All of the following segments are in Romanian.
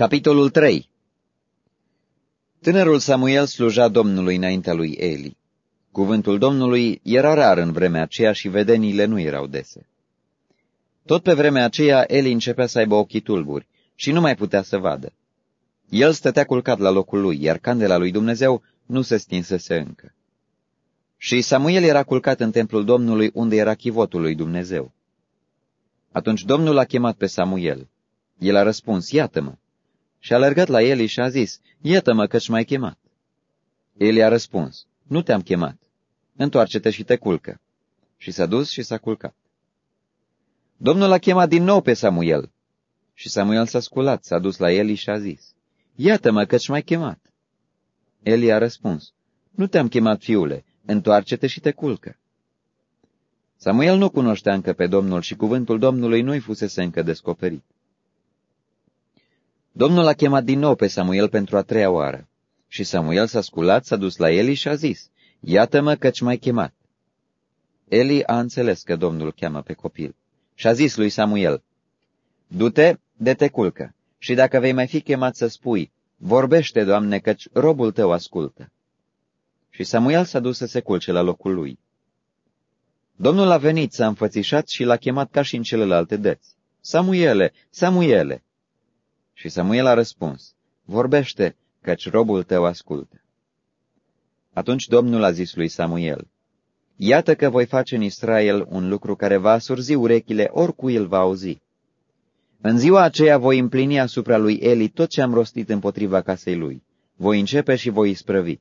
Capitolul 3 Tânărul Samuel sluja Domnului înaintea lui Eli. Cuvântul Domnului era rar în vremea aceea și vedeniile nu erau dese. Tot pe vremea aceea Eli începea să aibă ochii tulburi și nu mai putea să vadă. El stătea culcat la locul lui, iar candela lui Dumnezeu nu se stinsese încă. Și Samuel era culcat în templul Domnului, unde era chivotul lui Dumnezeu. Atunci Domnul a chemat pe Samuel. El a răspuns, iată-mă și a alergat la Eli și a zis, Iată-mă că-ți mai chemat. Eli a răspuns, Nu te-am chemat. Întoarce-te și te culcă. Și s-a dus și s-a culcat. Domnul a chemat din nou pe Samuel. Și Samuel s-a sculat, s-a dus la Eli și a zis, Iată-mă că-ți mai chemat. Eli a răspuns, Nu te-am chemat, fiule, întoarce-te și te culcă. Samuel nu cunoștea încă pe Domnul și cuvântul Domnului nu-i fusese încă descoperit. Domnul a chemat din nou pe Samuel pentru a treia oară. Și Samuel s-a sculat, s-a dus la Eli și a zis, Iată-mă că-ți mai chemat. Eli a înțeles că Domnul cheamă pe copil și a zis lui Samuel, Du-te de te culcă și dacă vei mai fi chemat să spui, Vorbește, Doamne, căci robul tău ascultă. Și Samuel s-a dus să se culce la locul lui. Domnul a venit, s-a înfățișat și l-a chemat ca și în celelalte dăți. Samuele, Samuele! Și Samuel a răspuns, Vorbește, căci robul tău ascultă. Atunci Domnul a zis lui Samuel, Iată că voi face în Israel un lucru care va surzi urechile oricui îl va auzi. În ziua aceea voi împlini asupra lui Eli tot ce am rostit împotriva casei lui. Voi începe și voi isprăvi.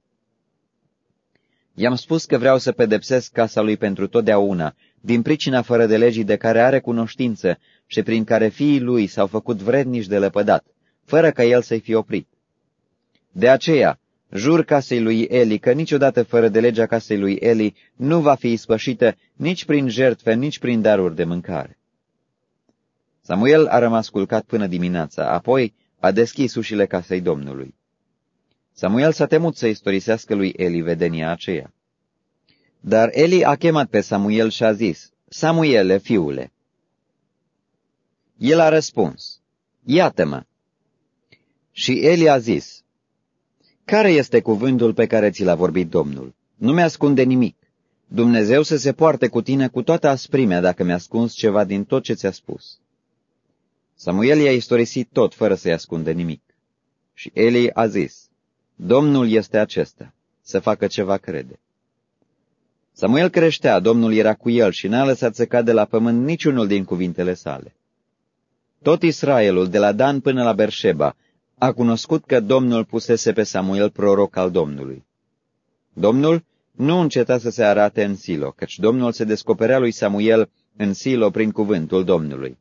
I-am spus că vreau să pedepsesc casa lui pentru totdeauna, din pricina fără de legii de care are cunoștință și prin care fiii lui s-au făcut vrednici de lepădat, fără ca el să-i fi oprit. De aceea, jur casei lui Eli că niciodată fără de legea casei lui Eli nu va fi ispășită nici prin jertfe, nici prin daruri de mâncare. Samuel a rămas culcat până dimineața, apoi a deschis ușile casei Domnului. Samuel s-a temut să istorisească lui Eli vedenia aceea. Dar Eli a chemat pe Samuel și a zis, Samuele, fiule. El a răspuns, Iată-mă. Și Eli a zis, Care este cuvântul pe care ți l-a vorbit Domnul? Nu mi-ascunde nimic. Dumnezeu să se poarte cu tine cu toată asprimea dacă mi-a ascuns ceva din tot ce ți-a spus. Samuel i-a istorisit tot fără să-i ascunde nimic. Și Eli a zis, Domnul este acesta, să facă ceva crede. Samuel creștea, Domnul era cu el și n-a lăsat să cadă la pământ niciunul din cuvintele sale. Tot Israelul, de la Dan până la Berșeba, a cunoscut că Domnul pusese pe Samuel proroc al Domnului. Domnul nu înceta să se arate în Silo, căci Domnul se descoperea lui Samuel în Silo prin cuvântul Domnului.